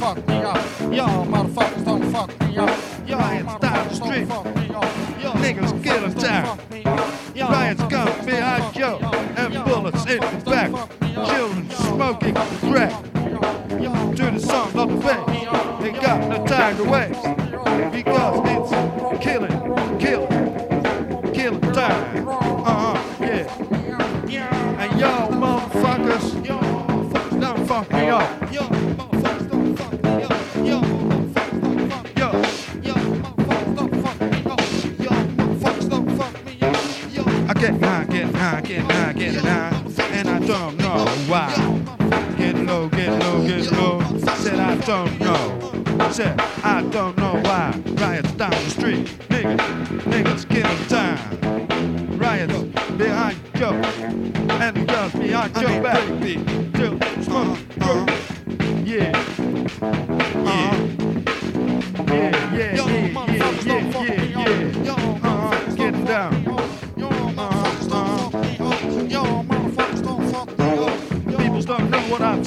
fuck me up. Yo, motherfuckers don't fuck me up. Yo, motherfuckers don't fuck me up. And in the back. Children smoking crack. To the song of the face. They got no time to waste. Because it's killing, killing, killing time. Uh-huh, yeah. And y'all motherfuckers, don't fuck me up. Yo, motherfuckers don't fuck me up. Yo, motherfuckers don't fuck me up. Yo, motherfuckers don't fuck me up. Yo, motherfuckers don't fuck me up. Yo, I get high, get high, get high, get high, and I don't know why. Get low, get low, get low. Said I don't know. Said I don't know why. Riots down the street, niggas, niggas killing time. Riots behind Joe, and the guns behind Joe back. Still smoke, yeah, yeah,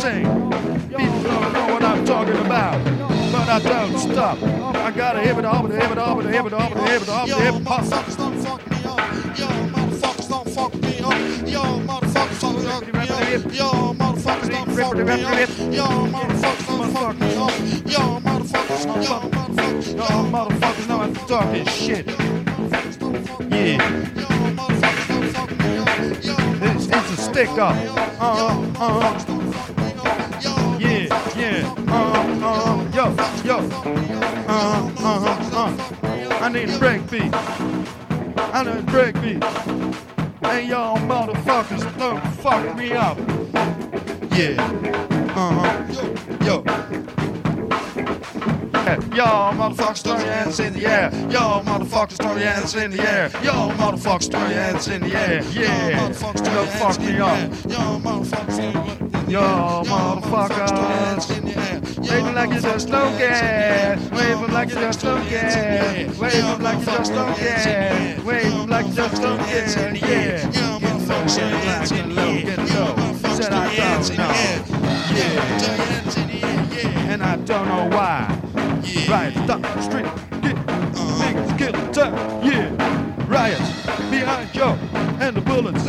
know I'm saying. People don't know what I'm talking about. But I don't stop. I gotta hip it up, hip it up, hip it up, hip it up, Yo, hip hop. motherfuckers don't fuck me up. Yo, motherfuckers don't fuck me up. Yo, motherfuckers don't fuck me up. Yo, motherfuckers don't fuck me up. Yo, motherfuckers don't fuck me up. Yo, motherfuckers, yo, motherfuckers, Y'all motherfuckers know I'm talking shit. motherfuckers don't fuck me Yeah. up. Yo, motherfuckers don't fuck me up. Yo, It's, it's a stick up. Uh-huh, uh-huh. Uh-huh, uh-huh. Yo, yo. Uh-huh, uh-huh, uh. I need a break beat. I need a break beat. Hey, y'all motherfuckers don't fuck me up. Yeah. Uh-huh. Yo. Y'all motherfuckers throw your hands in the air. Y'all motherfuckers throw your hands in the air. Y'all motherfuckers throw your hands in the air. Yeah. motherfuckers, Don't fuck me up. Yo, motherfuckers, Yo, motherfuckers. Waving like you just don't care. Waving like you just don't care. Waving like you just don't care. Waving like you just don't care. Yeah. Get low, get low, get low. Said I don't know. Yeah. And I don't know why. Riots down the street. Get niggas time. Yeah. Riots behind Joe and the bullets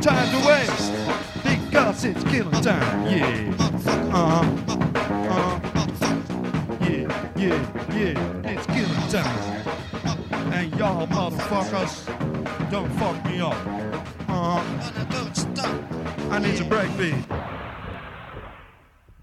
time to waste because it's killing time. Yeah. Uh huh. Uh huh. Yeah, yeah, yeah. It's killing time. And y'all motherfuckers don't fuck me up. Uh huh. I need to break beat.